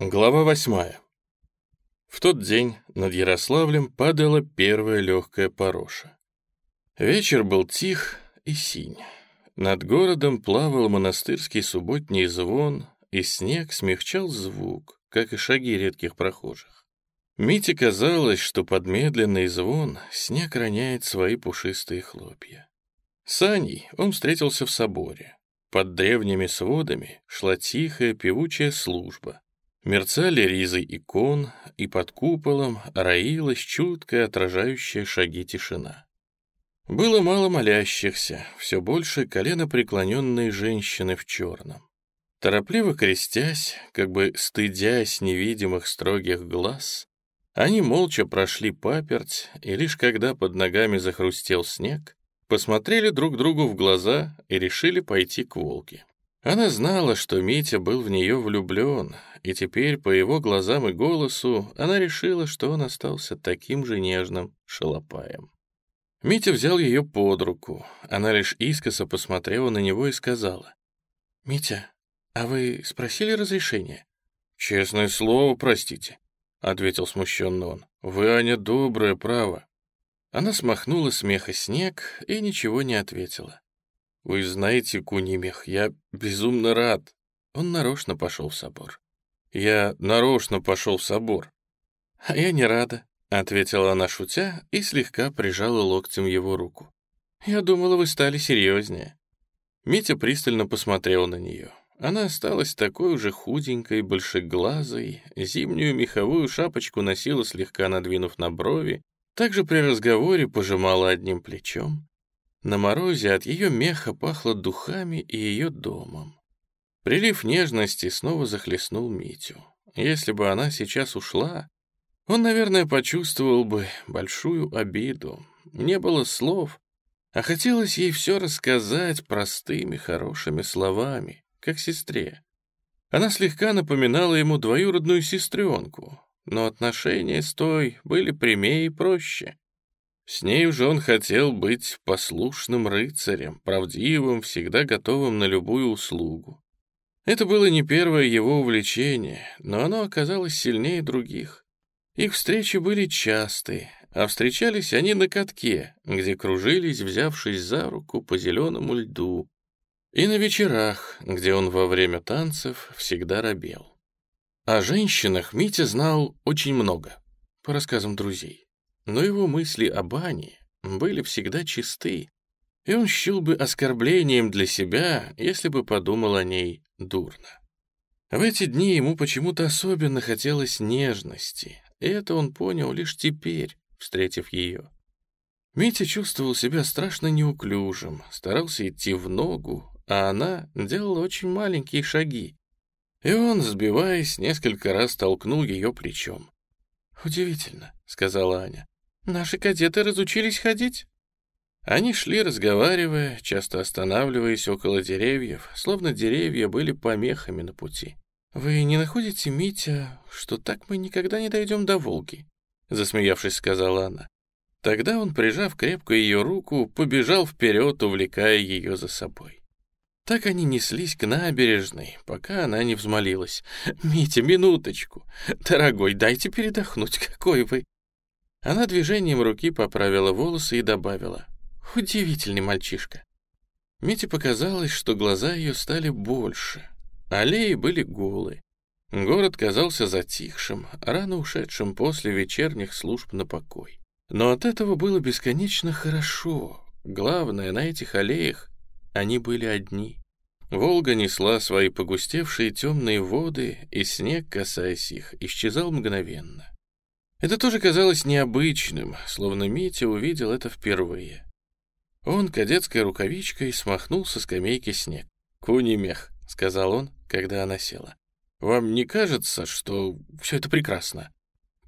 Глава восьмая. В тот день над Ярославлем падала первая легкая пороша. Вечер был тих и синь. Над городом плавал монастырский субботний звон, и снег смягчал звук, как и шаги редких прохожих. Мите казалось, что под медленный звон снег роняет свои пушистые хлопья. С Аней он встретился в соборе. Под древними сводами шла тихая певучая служба. Мерцали ризы икон, и под куполом роилась чуткая отражающая шаги тишина. Было мало молящихся, все больше коленопреклоненные женщины в черном. Торопливо крестясь, как бы стыдясь невидимых строгих глаз, они молча прошли паперть, и лишь когда под ногами захрустел снег, посмотрели друг другу в глаза и решили пойти к Волге. Она знала, что Митя был в нее влюблен, и теперь по его глазам и голосу она решила, что он остался таким же нежным шалопаем. Митя взял ее под руку. Она лишь искоса посмотрела на него и сказала. «Митя, а вы спросили разрешения?» «Честное слово, простите», — ответил смущенно он. «Вы, Аня, доброе право». Она смахнула смеха снег и ничего не ответила. «Вы знаете, Кунимех, я безумно рад». Он нарочно пошел в собор. «Я нарочно пошел в собор». «А я не рада», — ответила она, шутя, и слегка прижала локтем его руку. «Я думала, вы стали серьезнее». Митя пристально посмотрел на нее. Она осталась такой уже худенькой, большеглазой, зимнюю меховую шапочку носила, слегка надвинув на брови, также при разговоре пожимала одним плечом. На морозе от ее меха пахло духами и ее домом. Прилив нежности снова захлестнул Митю. Если бы она сейчас ушла, он, наверное, почувствовал бы большую обиду. Не было слов, а хотелось ей все рассказать простыми, хорошими словами, как сестре. Она слегка напоминала ему двоюродную сестренку, но отношения с той были прямее и проще. С ней уже он хотел быть послушным рыцарем, правдивым, всегда готовым на любую услугу. Это было не первое его увлечение, но оно оказалось сильнее других. Их встречи были частые, а встречались они на катке, где кружились, взявшись за руку по зеленому льду, и на вечерах, где он во время танцев всегда робел. О женщинах Митя знал очень много, по рассказам друзей. Но его мысли о бане были всегда чисты, и он счел бы оскорблением для себя, если бы подумал о ней дурно. В эти дни ему почему-то особенно хотелось нежности, и это он понял лишь теперь, встретив ее. Митя чувствовал себя страшно неуклюжим, старался идти в ногу, а она делала очень маленькие шаги. И он, сбиваясь, несколько раз толкнул ее плечом. «Удивительно», — сказала Аня. Наши кадеты разучились ходить?» Они шли, разговаривая, часто останавливаясь около деревьев, словно деревья были помехами на пути. «Вы не находите, Митя, что так мы никогда не дойдем до Волги?» Засмеявшись, сказала она. Тогда он, прижав крепко ее руку, побежал вперед, увлекая ее за собой. Так они неслись к набережной, пока она не взмолилась. «Митя, минуточку! Дорогой, дайте передохнуть, какой вы!» Она движением руки поправила волосы и добавила. «Удивительный мальчишка». Мите показалось, что глаза ее стали больше. Аллеи были голы. Город казался затихшим, рано ушедшим после вечерних служб на покой. Но от этого было бесконечно хорошо. Главное, на этих аллеях они были одни. Волга несла свои погустевшие темные воды, и снег, касаясь их, исчезал мгновенно. Это тоже казалось необычным, словно Митя увидел это впервые. Он кадетской рукавичкой смахнул со скамейки снег. «Куни мех», — сказал он, когда она села. «Вам не кажется, что все это прекрасно?»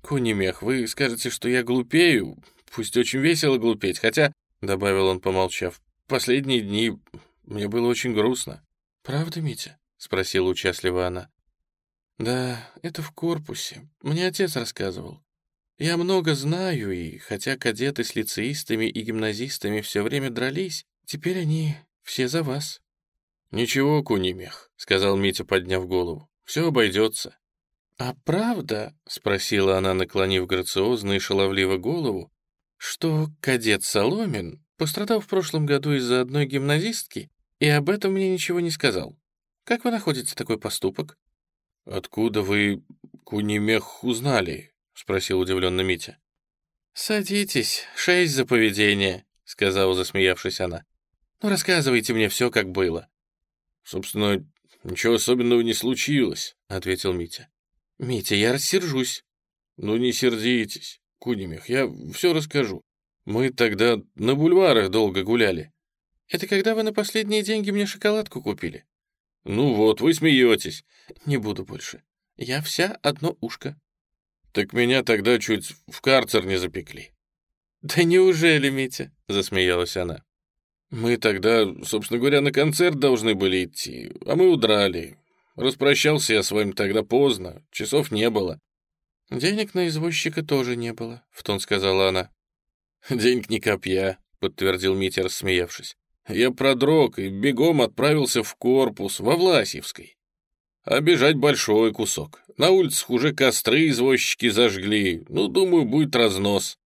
«Куни мех, вы скажете, что я глупею, пусть очень весело глупеть, хотя, — добавил он, помолчав, — последние дни мне было очень грустно». «Правда, Митя?» — спросила участливо она. «Да, это в корпусе. Мне отец рассказывал. Я много знаю, и хотя кадеты с лицеистами и гимназистами все время дрались, теперь они все за вас». «Ничего, Кунимех», — сказал Митя, подняв голову. «Все обойдется». «А правда?» — спросила она, наклонив грациозно и шаловливо голову, что кадет Соломин пострадал в прошлом году из-за одной гимназистки и об этом мне ничего не сказал. Как вы находите такой поступок?» «Откуда вы Кунимех узнали?» — спросил удивленно Митя. «Садитесь, шесть за поведение», — сказала, засмеявшись она. «Ну, рассказывайте мне все, как было». «Собственно, ничего особенного не случилось», — ответил Митя. «Митя, я рассержусь». «Ну, не сердитесь, Кунимех, я все расскажу. Мы тогда на бульварах долго гуляли». «Это когда вы на последние деньги мне шоколадку купили?» «Ну вот, вы смеетесь». «Не буду больше. Я вся одно ушко». «Так меня тогда чуть в карцер не запекли». «Да неужели, Митя?» — засмеялась она. «Мы тогда, собственно говоря, на концерт должны были идти, а мы удрали. Распрощался я с вами тогда поздно, часов не было». «Денег на извозчика тоже не было», — в тон сказала она. «Денег не копья», — подтвердил Митя, рассмеявшись. Я продрог и бегом отправился в корпус во Власьевской. А большой кусок. На улицах уже костры извозчики зажгли. Ну, думаю, будет разнос.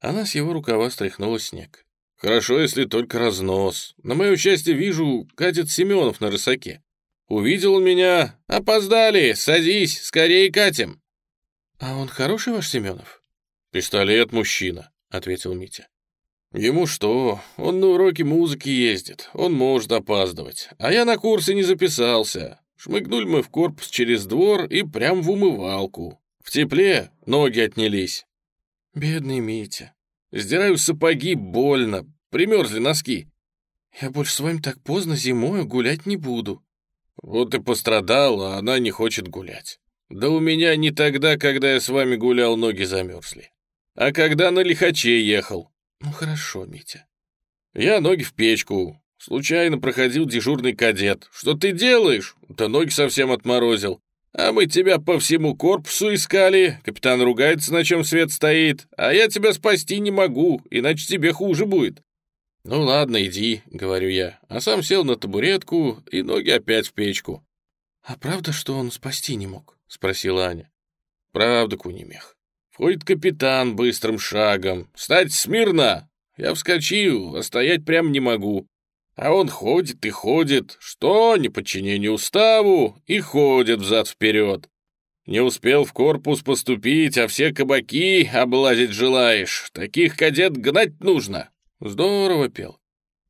Она с его рукава стряхнула снег. Хорошо, если только разнос. На мое счастье, вижу, катит Семенов на рысаке. Увидел меня. Опоздали, садись, скорее катим. А он хороший ваш Семенов? Пистолет мужчина, ответил Митя. Ему что? Он на уроки музыки ездит, он может опаздывать. А я на курсы не записался. Шмыгнули мы в корпус через двор и прям в умывалку. В тепле ноги отнялись. Бедный Митя. Сдираю сапоги больно, примерзли носки. Я больше с вами так поздно зимой гулять не буду. Вот и пострадал, а она не хочет гулять. Да у меня не тогда, когда я с вами гулял, ноги замерзли. А когда на лихаче ехал. «Ну хорошо, Митя». «Я ноги в печку. Случайно проходил дежурный кадет. Что ты делаешь? Да ноги совсем отморозил. А мы тебя по всему корпусу искали. Капитан ругается, на чем свет стоит. А я тебя спасти не могу, иначе тебе хуже будет». «Ну ладно, иди», — говорю я, а сам сел на табуретку и ноги опять в печку. «А правда, что он спасти не мог?» — спросила Аня. «Правда, Кунимех. Входит капитан быстрым шагом. «Стать смирно!» Я вскочил, а стоять прям не могу. А он ходит и ходит, что, не подчинение уставу, и ходит взад-вперед. Не успел в корпус поступить, а все кабаки облазить желаешь. Таких кадет гнать нужно. Здорово пел.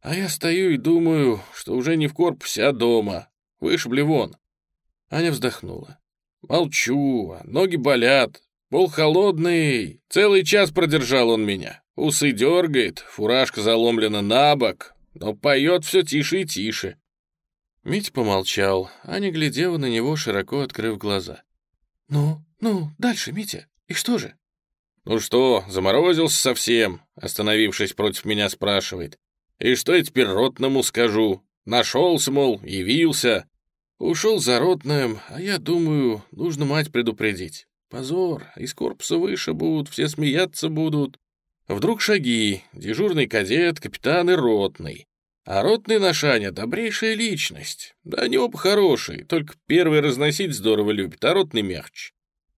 А я стою и думаю, что уже не в корпусе, а дома. Вышибли вон. Аня вздохнула. Молчу, а ноги болят. Пол холодный, целый час продержал он меня. Усы дергает, фуражка заломлена на бок, но поет все тише и тише. Мить помолчал, Аня глядела на него, широко открыв глаза. «Ну, ну, дальше, Митя, и что же?» «Ну что, заморозился совсем?» Остановившись против меня, спрашивает. «И что я теперь ротному скажу? Нашелся, мол, явился. Ушел за ротным, а я думаю, нужно мать предупредить. Позор, из корпуса выше будут, все смеяться будут. Вдруг шаги, дежурный кадет, капитан и ротный. А ротный наш Аня добрейшая личность. Да они оба хорошие, только первый разносить здорово любит, а ротный мягче.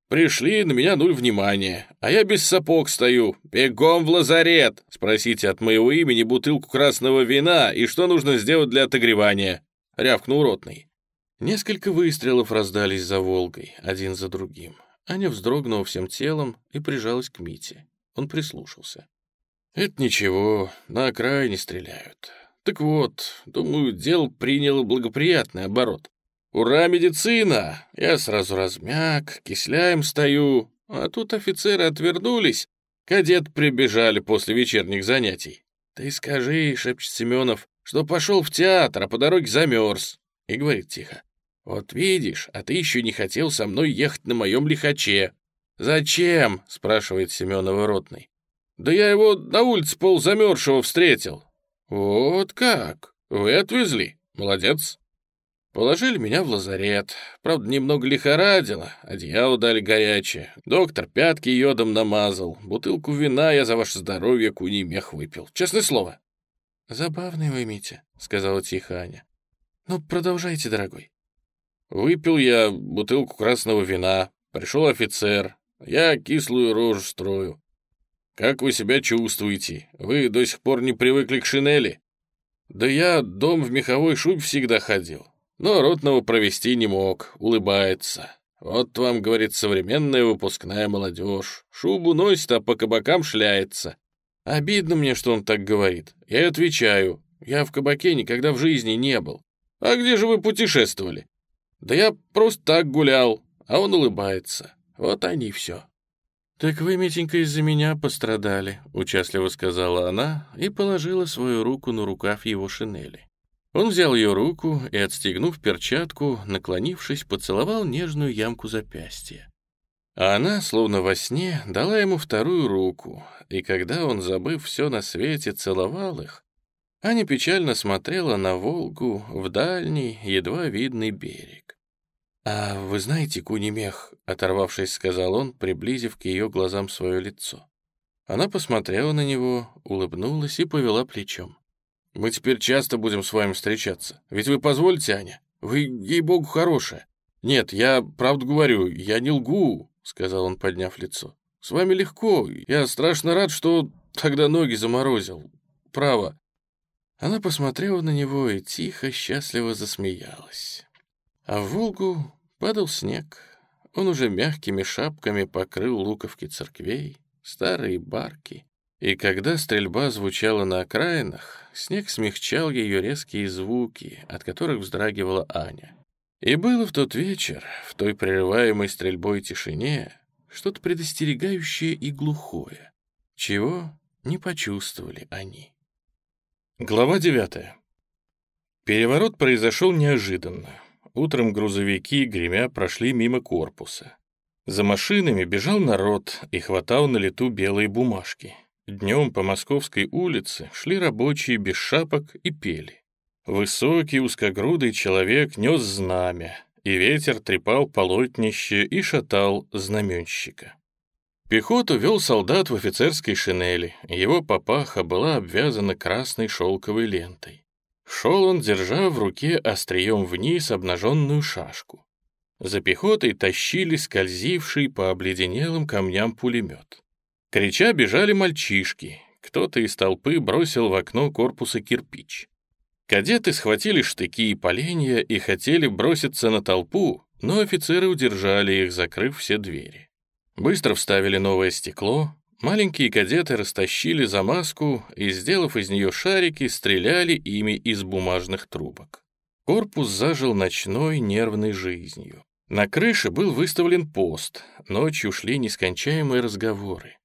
Пришли, на меня нуль внимания, а я без сапог стою. Бегом в лазарет! Спросите от моего имени бутылку красного вина и что нужно сделать для отогревания. Рявкнул ротный. Несколько выстрелов раздались за Волгой, один за другим. Аня вздрогнула всем телом и прижалась к Мите. Он прислушался. «Это ничего, на окраине стреляют. Так вот, думаю, дело приняло благоприятный оборот. Ура, медицина! Я сразу размяк, кисляем стою, а тут офицеры отвернулись, кадет прибежали после вечерних занятий. Ты скажи, шепчет Семенов, что пошел в театр, а по дороге замерз. И говорит тихо. «Вот видишь, а ты еще не хотел со мной ехать на моем лихаче». «Зачем?» — спрашивает Семенова ротный. «Да я его на улице ползамерзшего встретил». «Вот как? Вы отвезли? Молодец». Положили меня в лазарет. Правда, немного лихорадило, одеяло дали горячее. Доктор пятки йодом намазал. Бутылку вина я за ваше здоровье куни мех выпил. Честное слово. «Забавный вы, Митя», — сказала тихо Аня. «Ну, продолжайте, дорогой». Выпил я бутылку красного вина, пришел офицер, я кислую рожу строю. Как вы себя чувствуете? Вы до сих пор не привыкли к шинели? Да я дом в меховой шубе всегда ходил, но ротного провести не мог, улыбается. Вот вам, говорит, современная выпускная молодежь. Шубу носит, а по кабакам шляется. Обидно мне, что он так говорит. Я отвечаю, я в кабаке никогда в жизни не был. А где же вы путешествовали? Да я просто так гулял, а он улыбается. Вот они все. «Так вы, Митенька, из-за меня пострадали», — участливо сказала она и положила свою руку на рукав его шинели. Он взял ее руку и, отстегнув перчатку, наклонившись, поцеловал нежную ямку запястья. А она, словно во сне, дала ему вторую руку, и когда он, забыв все на свете, целовал их, Аня печально смотрела на Волгу в дальний, едва видный берег. «А вы знаете, Кунимех?» — оторвавшись, сказал он, приблизив к ее глазам свое лицо. Она посмотрела на него, улыбнулась и повела плечом. «Мы теперь часто будем с вами встречаться. Ведь вы позволите, Аня? Вы, ей-богу, хорошая. Нет, я правду говорю, я не лгу», — сказал он, подняв лицо. «С вами легко. Я страшно рад, что тогда ноги заморозил. Право, она посмотрела на него и тихо, счастливо засмеялась. А в Волгу падал снег. Он уже мягкими шапками покрыл луковки церквей, старые барки. И когда стрельба звучала на окраинах, снег смягчал ее резкие звуки, от которых вздрагивала Аня. И было в тот вечер, в той прерываемой стрельбой тишине, что-то предостерегающее и глухое, чего не почувствовали они. Глава 9. Переворот произошел неожиданно. Утром грузовики, гремя, прошли мимо корпуса. За машинами бежал народ и хватал на лету белые бумажки. Днем по Московской улице шли рабочие без шапок и пели. Высокий узкогрудый человек нес знамя, и ветер трепал полотнище и шатал знаменщика. Пехоту вел солдат в офицерской шинели, его папаха была обвязана красной шелковой лентой. Шел он, держа в руке острием вниз обнаженную шашку. За пехотой тащили скользивший по обледенелым камням пулемет. Крича бежали мальчишки, кто-то из толпы бросил в окно корпуса кирпич. Кадеты схватили штыки и поленья и хотели броситься на толпу, но офицеры удержали их, закрыв все двери. Быстро вставили новое стекло, маленькие кадеты растащили замазку и, сделав из нее шарики, стреляли ими из бумажных трубок. Корпус зажил ночной нервной жизнью. На крыше был выставлен пост, ночью шли нескончаемые разговоры.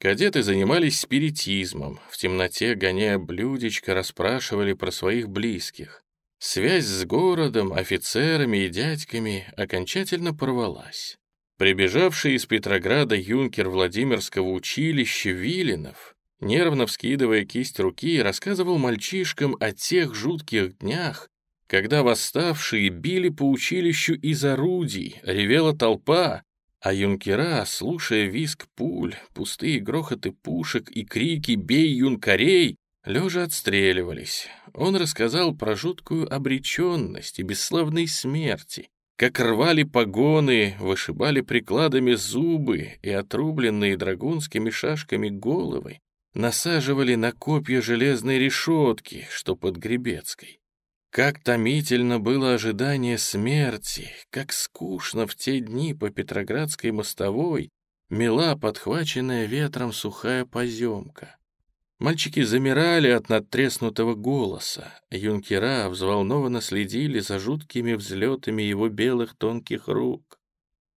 Кадеты занимались спиритизмом, в темноте, гоняя блюдечко, расспрашивали про своих близких. Связь с городом, офицерами и дядьками окончательно порвалась. Прибежавший из Петрограда юнкер Владимирского училища Виленов, нервно вскидывая кисть руки, рассказывал мальчишкам о тех жутких днях, когда восставшие били по училищу из орудий, ревела толпа, а юнкера, слушая визг пуль, пустые грохоты пушек и крики «Бей юнкарей!», лежа отстреливались. Он рассказал про жуткую обреченность и бесславной смерти, как рвали погоны, вышибали прикладами зубы и отрубленные драгунскими шашками головы насаживали на копья железной решетки, что под Гребецкой. Как томительно было ожидание смерти, как скучно в те дни по Петроградской мостовой мела подхваченная ветром сухая поземка. Мальчики замирали от надтреснутого голоса. Юнкера взволнованно следили за жуткими взлетами его белых тонких рук.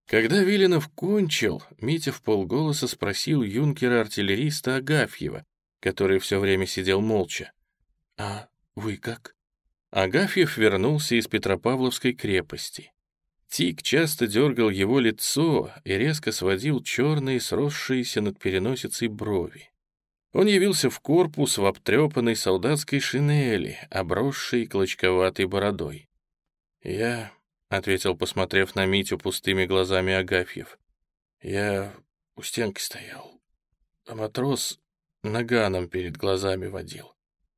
Когда Виленов кончил, Митя в полголоса спросил юнкера-артиллериста Агафьева, который все время сидел молча. «А вы как?» Агафьев вернулся из Петропавловской крепости. Тик часто дергал его лицо и резко сводил черные, сросшиеся над переносицей брови. Он явился в корпус в обтрепанной солдатской шинели, обросшей клочковатой бородой. «Я», — ответил, посмотрев на Митю пустыми глазами Агафьев, — «я у стенки стоял, а матрос наганом перед глазами водил.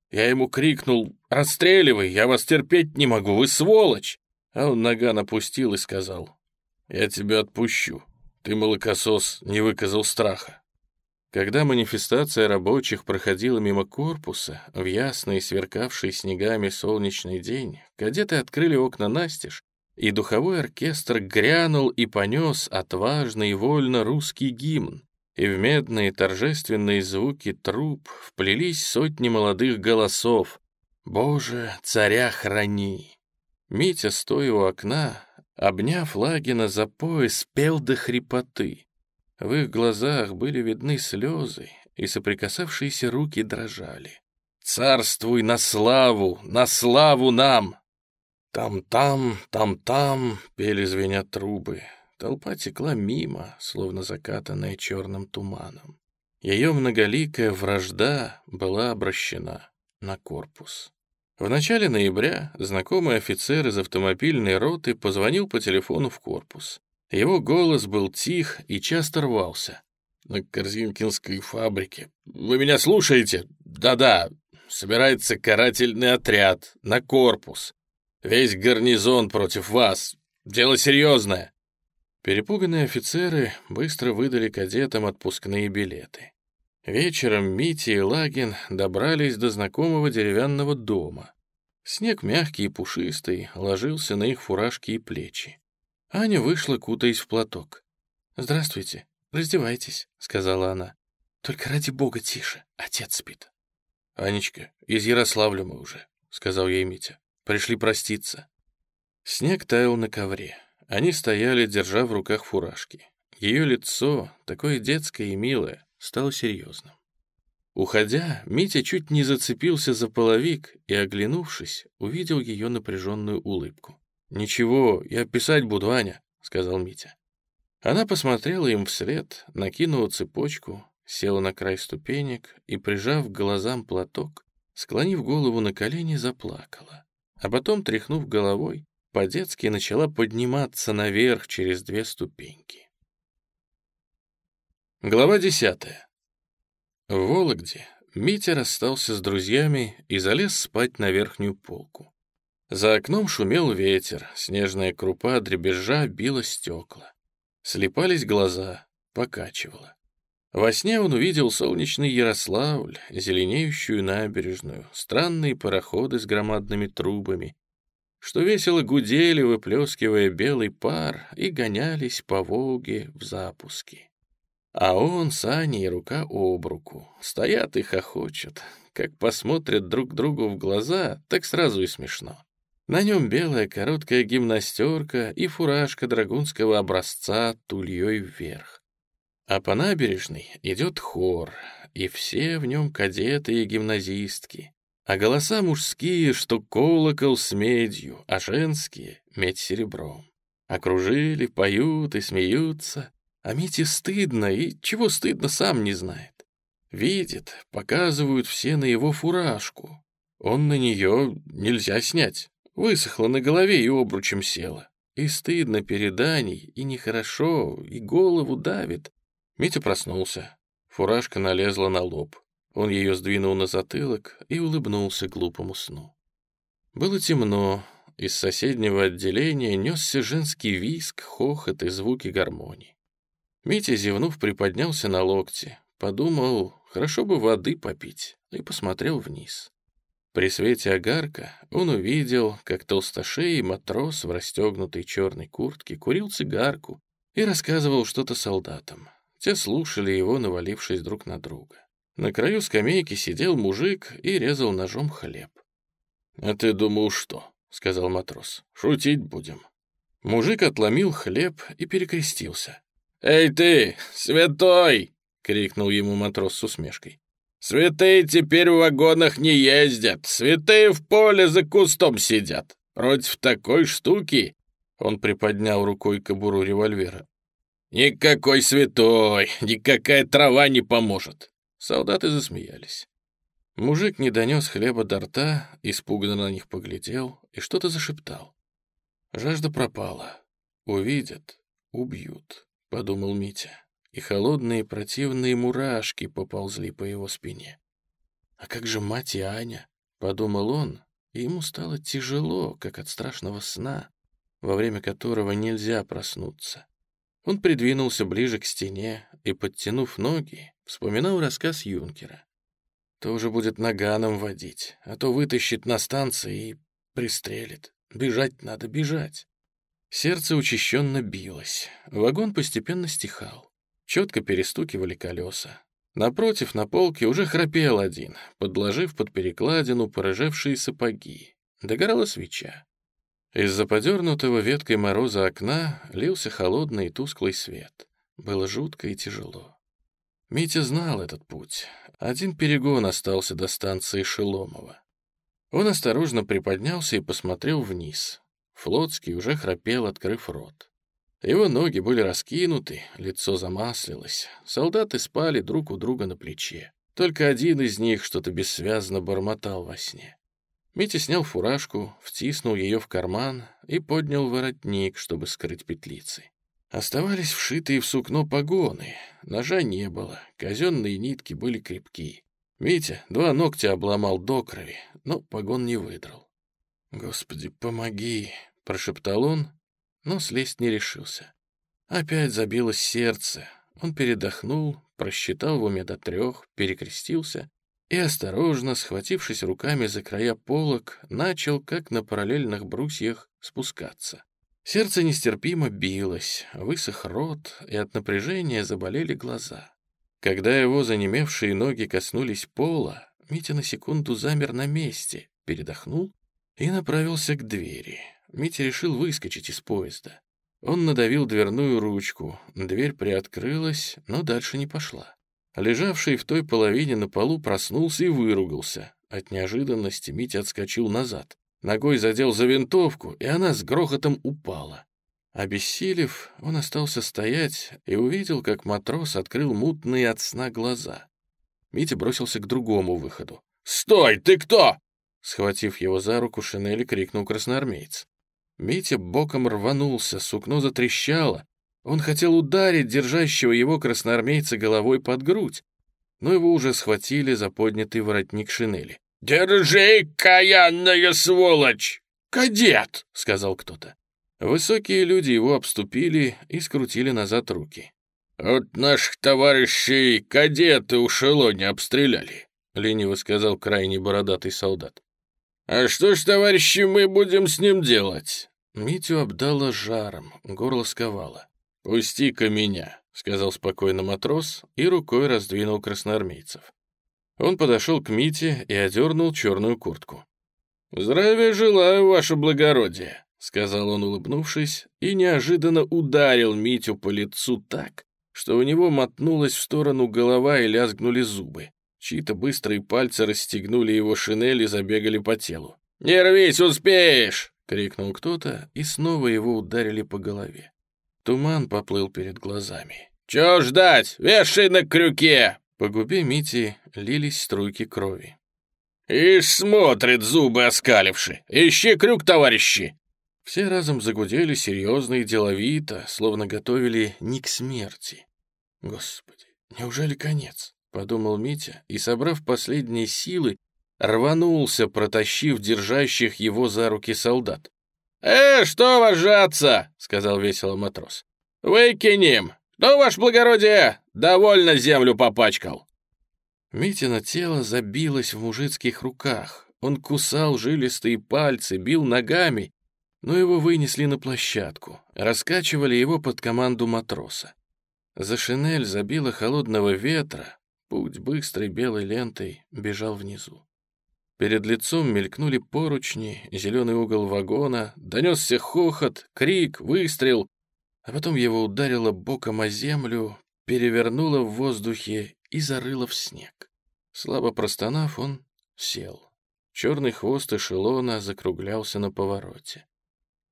Я ему крикнул «Расстреливай, я вас терпеть не могу, вы сволочь!» А он наган опустил и сказал «Я тебя отпущу, ты, молокосос, не выказал страха. Когда манифестация рабочих проходила мимо корпуса, в ясный, сверкавший снегами солнечный день, кадеты открыли окна настежь, и духовой оркестр грянул и понес отважно и вольно русский гимн, и в медные торжественные звуки труб вплелись сотни молодых голосов «Боже, царя храни!». Митя, стоя у окна, обняв Лагина за пояс, пел до хрипоты. В их глазах были видны слезы, и соприкасавшиеся руки дрожали. «Царствуй на славу, на славу нам!» Там-там, там-там пели звеня трубы. Толпа текла мимо, словно закатанная черным туманом. Ее многоликая вражда была обращена на корпус. В начале ноября знакомый офицер из автомобильной роты позвонил по телефону в корпус. Его голос был тих и часто рвался. «На Корзинкинской фабрике. Вы меня слушаете? Да-да. Собирается карательный отряд на корпус. Весь гарнизон против вас. Дело серьезное». Перепуганные офицеры быстро выдали кадетам отпускные билеты. Вечером Мити и Лагин добрались до знакомого деревянного дома. Снег мягкий и пушистый ложился на их фуражки и плечи. Аня вышла, кутаясь в платок. «Здравствуйте, раздевайтесь», — сказала она. «Только ради бога тише, отец спит». «Анечка, из Ярославля мы уже», — сказал ей Митя. «Пришли проститься». Снег таял на ковре. Они стояли, держа в руках фуражки. Ее лицо, такое детское и милое, стало серьезным. Уходя, Митя чуть не зацепился за половик и, оглянувшись, увидел ее напряженную улыбку. «Ничего, я писать буду, Аня», — сказал Митя. Она посмотрела им вслед, накинула цепочку, села на край ступенек и, прижав к глазам платок, склонив голову на колени, заплакала. А потом, тряхнув головой, по-детски начала подниматься наверх через две ступеньки. Глава десятая. В Вологде Митя расстался с друзьями и залез спать на верхнюю полку. За окном шумел ветер, снежная крупа дребезжа била стекла. Слепались глаза, покачивало. Во сне он увидел солнечный Ярославль, зеленеющую набережную, странные пароходы с громадными трубами, что весело гудели, выплескивая белый пар, и гонялись по Волге в запуске. А он с Аней рука об руку, стоят и хохочут. Как посмотрят друг другу в глаза, так сразу и смешно. На нем белая короткая гимнастерка и фуражка драгунского образца тульей вверх. А по набережной идет хор, и все в нем кадеты и гимназистки а голоса мужские, что колокол с медью, а женские — медь серебром. Окружили, поют и смеются, а Мите стыдно, и чего стыдно, сам не знает. Видит, показывают все на его фуражку. Он на нее нельзя снять, высохла на голове и обручем села. И стыдно перед Аней, и нехорошо, и голову давит. Митя проснулся. Фуражка налезла на лоб. Он ее сдвинул на затылок и улыбнулся глупому сну. Было темно, из соседнего отделения несся женский виск, хохот и звуки гармонии. Митя, зевнув, приподнялся на локте, подумал, хорошо бы воды попить, и посмотрел вниз. При свете огарка он увидел, как толстошей матрос в расстегнутой черной куртке курил цигарку и рассказывал что-то солдатам. Те слушали его, навалившись друг на друга. На краю скамейки сидел мужик и резал ножом хлеб. «А ты думал, что?» — сказал матрос. «Шутить будем». Мужик отломил хлеб и перекрестился. «Эй ты, святой!» — крикнул ему матрос с усмешкой. «Святые теперь в вагонах не ездят, святые в поле за кустом сидят. Против такой штуки...» Он приподнял рукой кобуру револьвера. «Никакой святой, никакая трава не поможет. Солдаты засмеялись. Мужик не донес хлеба до рта, испуганно на них поглядел и что-то зашептал. Жажда пропала. Увидят, убьют, — подумал Митя, и холодные противные мурашки поползли по его спине. А как же мать и Аня? — подумал он, и ему стало тяжело, как от страшного сна, во время которого нельзя проснуться. Он придвинулся ближе к стене и, подтянув ноги, вспоминал рассказ юнкера. Тоже будет наганом водить, а то вытащит на станции и пристрелит. Бежать надо, бежать. Сердце учащенно билось. Вагон постепенно стихал. Четко перестукивали колеса. Напротив, на полке уже храпел один, подложив под перекладину порыжевшие сапоги. Догорала свеча. Из-за подернутого веткой мороза окна лился холодный и тусклый свет. Было жутко и тяжело. Митя знал этот путь. Один перегон остался до станции Шеломова. Он осторожно приподнялся и посмотрел вниз. Флотский уже храпел, открыв рот. Его ноги были раскинуты, лицо замаслилось. Солдаты спали друг у друга на плече. Только один из них что-то бессвязно бормотал во сне. Митя снял фуражку, втиснул ее в карман и поднял воротник, чтобы скрыть петлицы. Оставались вшитые в сукно погоны. Ножа не было, казенные нитки были крепки. Митя два ногтя обломал до крови, но погон не выдрал. «Господи, помоги!» — прошептал он но слезть не решился. Опять забилось сердце. Он передохнул, просчитал в уме до трех, перекрестился и, осторожно, схватившись руками за края полок, начал, как на параллельных брусьях, спускаться. Сердце нестерпимо билось, высох рот, и от напряжения заболели глаза. Когда его занемевшие ноги коснулись пола, Митя на секунду замер на месте, передохнул и направился к двери. Митя решил выскочить из поезда. Он надавил дверную ручку, дверь приоткрылась, но дальше не пошла. Лежавший в той половине на полу проснулся и выругался. От неожиданности Митя отскочил назад. Ногой задел за винтовку, и она с грохотом упала. Обессилев, он остался стоять и увидел, как матрос открыл мутные от сна глаза. Митя бросился к другому выходу. «Стой, ты кто?» Схватив его за руку, Шинель крикнул красноармеец. Митя боком рванулся, сукно затрещало. Он хотел ударить держащего его красноармейца головой под грудь, но его уже схватили за поднятый воротник шинели. «Держи, каянная сволочь! Кадет!» — сказал кто-то. Высокие люди его обступили и скрутили назад руки. «От наших товарищей кадеты у Шелони обстреляли», — лениво сказал крайне бородатый солдат. «А что ж, товарищи, мы будем с ним делать?» Митю обдало жаром, горло сковало. «Пусти-ка меня», — сказал спокойно матрос и рукой раздвинул красноармейцев. Он подошел к Мите и одернул черную куртку. «Здравия желаю, ваше благородие», — сказал он, улыбнувшись, и неожиданно ударил Митю по лицу так, что у него мотнулась в сторону голова и лязгнули зубы. Чьи-то быстрые пальцы расстегнули его шинель и забегали по телу. «Не рвись, успеешь!» — крикнул кто-то, и снова его ударили по голове. Туман поплыл перед глазами. «Чего ждать? Вешай на крюке!» По губе Мити лились струйки крови. «Ишь смотрит, зубы оскаливши! Ищи крюк, товарищи!» Все разом загудели серьезно и деловито, словно готовили не к смерти. Господи, неужели конец? подумал Митя и, собрав последние силы, рванулся, протащив держащих его за руки солдат. «Э, что вожаться?» — сказал весело матрос. «Выкинем! Что, ваше благородие, довольно землю попачкал!» Митина тело забилось в мужицких руках. Он кусал жилистые пальцы, бил ногами, но его вынесли на площадку, раскачивали его под команду матроса. За шинель забило холодного ветра, Путь быстрой белой лентой бежал внизу. Перед лицом мелькнули поручни, зеленый угол вагона, донесся хохот, крик, выстрел, а потом его ударило боком о землю, перевернуло в воздухе и зарыло в снег. Слабо простонав, он сел. Черный хвост эшелона закруглялся на повороте.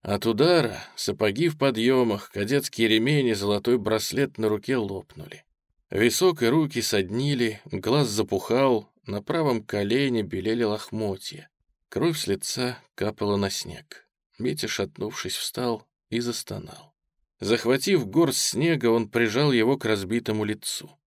От удара сапоги в подъемах, кадетские ремень и золотой браслет на руке лопнули. Висок и руки соднили, глаз запухал, на правом колене белели лохмотья. Кровь с лица капала на снег. Митя, шатнувшись, встал и застонал. Захватив горсть снега, он прижал его к разбитому лицу.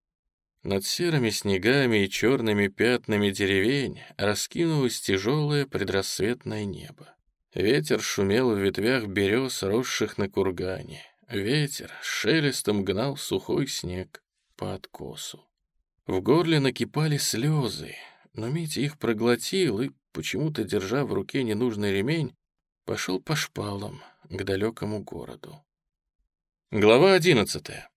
Над серыми снегами и черными пятнами деревень раскинулось тяжелое предрассветное небо. Ветер шумел в ветвях берез, росших на кургане. Ветер шелестом гнал сухой снег по откосу. В горле накипали слезы, но Митя их проглотил и, почему-то держа в руке ненужный ремень, пошел по шпалам к далекому городу. Глава одиннадцатая.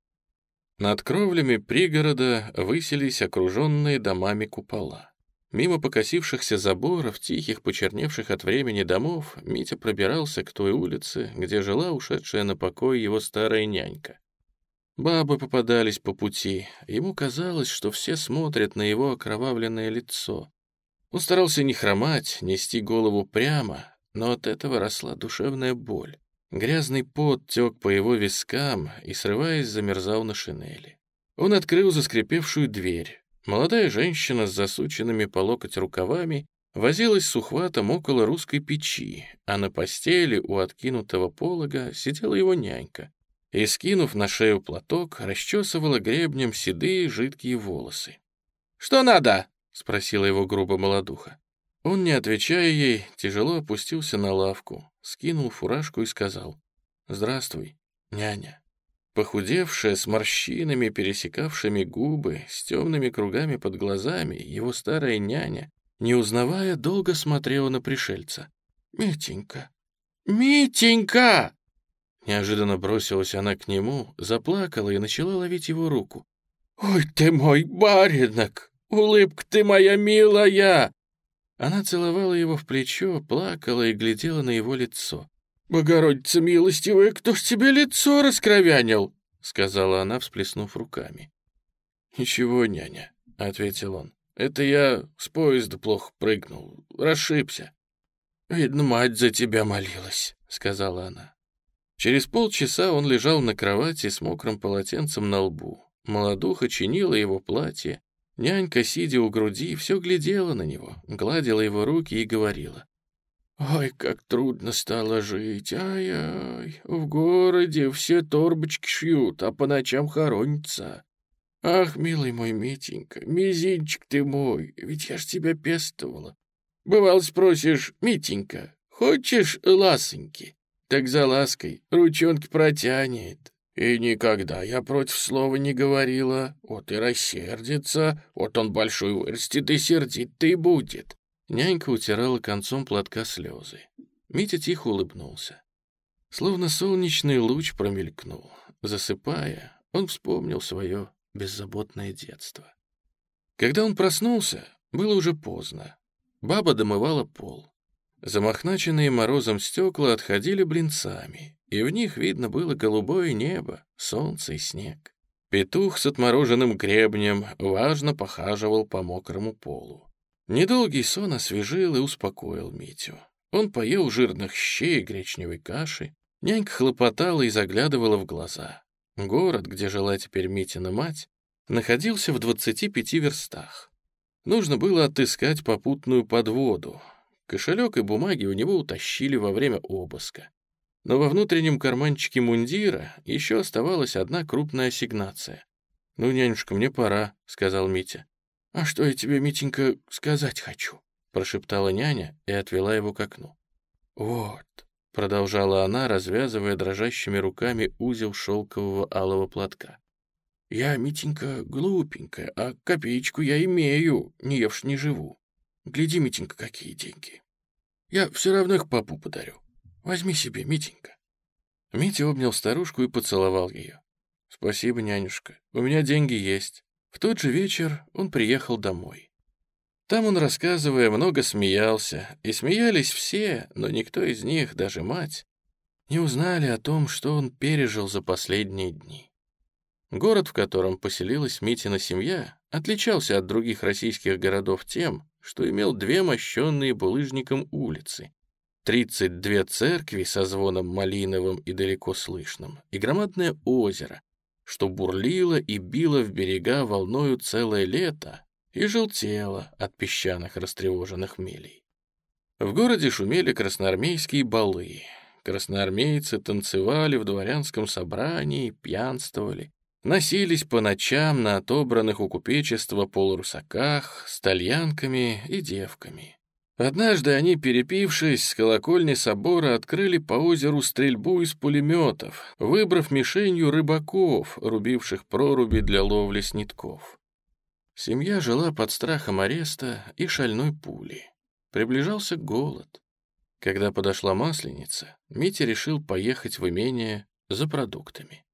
Над кровлями пригорода высились окруженные домами купола. Мимо покосившихся заборов, тихих, почерневших от времени домов, Митя пробирался к той улице, где жила ушедшая на покой его старая нянька. Бабы попадались по пути. Ему казалось, что все смотрят на его окровавленное лицо. Он старался не хромать, нести голову прямо, но от этого росла душевная боль. Грязный пот тек по его вискам и, срываясь, замерзал на шинели. Он открыл заскрипевшую дверь. Молодая женщина с засученными по локоть рукавами возилась с ухватом около русской печи, а на постели у откинутого полога сидела его нянька и, скинув на шею платок, расчесывала гребнем седые жидкие волосы. «Что надо?» — спросила его грубо молодуха. Он, не отвечая ей, тяжело опустился на лавку, скинул фуражку и сказал «Здравствуй, няня». Похудевшая, с морщинами, пересекавшими губы, с темными кругами под глазами, его старая няня, не узнавая, долго смотрела на пришельца. «Митенька! Митенька!» Неожиданно бросилась она к нему, заплакала и начала ловить его руку. «Ой ты мой баринок! Улыбка ты моя милая!» Она целовала его в плечо, плакала и глядела на его лицо. «Богородица милостивая, кто ж тебе лицо раскровянил?» — сказала она, всплеснув руками. «Ничего, няня», — ответил он. «Это я с поезда плохо прыгнул, расшибся». «Видно, мать за тебя молилась», — сказала она. Через полчаса он лежал на кровати с мокрым полотенцем на лбу. Молодуха чинила его платье. Нянька, сидя у груди, все глядела на него, гладила его руки и говорила. «Ой, как трудно стало жить! Ай-ай! В городе все торбочки шьют, а по ночам хоронятся. Ах, милый мой Митенька, мизинчик ты мой, ведь я ж тебя пестовала. Бывал спросишь, Митенька, хочешь ласоньки? Так за лаской ручонки протянет. И никогда я против слова не говорила. Вот и рассердится, вот он большой вырастет и сердит ты будет. Нянька утирала концом платка слезы. Митя тихо улыбнулся. Словно солнечный луч промелькнул. Засыпая, он вспомнил свое беззаботное детство. Когда он проснулся, было уже поздно. Баба домывала пол. Замахначенные морозом стекла отходили блинцами, и в них видно было голубое небо, солнце и снег. Петух с отмороженным гребнем важно похаживал по мокрому полу. Недолгий сон освежил и успокоил Митю. Он поел жирных щей и гречневой каши. Нянька хлопотала и заглядывала в глаза. Город, где жила теперь Митина мать, находился в 25 верстах. Нужно было отыскать попутную подводу, Кошелек и бумаги у него утащили во время обыска. Но во внутреннем карманчике мундира еще оставалась одна крупная ассигнация. «Ну, нянюшка, мне пора», — сказал Митя. «А что я тебе, Митенька, сказать хочу?» — прошептала няня и отвела его к окну. «Вот», — продолжала она, развязывая дрожащими руками узел шелкового алого платка. «Я, Митенька, глупенькая, а копеечку я имею, не ешь не живу. Гляди, Митенька, какие деньги. Я все равно их папу подарю. Возьми себе, Митенька. Митя обнял старушку и поцеловал ее. «Спасибо, нянюшка, у меня деньги есть». В тот же вечер он приехал домой. Там он, рассказывая, много смеялся, и смеялись все, но никто из них, даже мать, не узнали о том, что он пережил за последние дни. Город, в котором поселилась Митина семья, отличался от других российских городов тем, что имел две мощенные булыжником улицы, 32 церкви со звоном малиновым и далеко слышным, и громадное озеро, что бурлило и било в берега волною целое лето и желтело от песчаных растревоженных мелей. В городе шумели красноармейские балы. Красноармейцы танцевали в дворянском собрании, пьянствовали, носились по ночам на отобранных у купечества полурусаках с тальянками и девками. Однажды они, перепившись, с колокольни собора открыли по озеру стрельбу из пулеметов, выбрав мишенью рыбаков, рубивших проруби для ловли снитков. Семья жила под страхом ареста и шальной пули. Приближался голод. Когда подошла масленица, Митя решил поехать в имение за продуктами.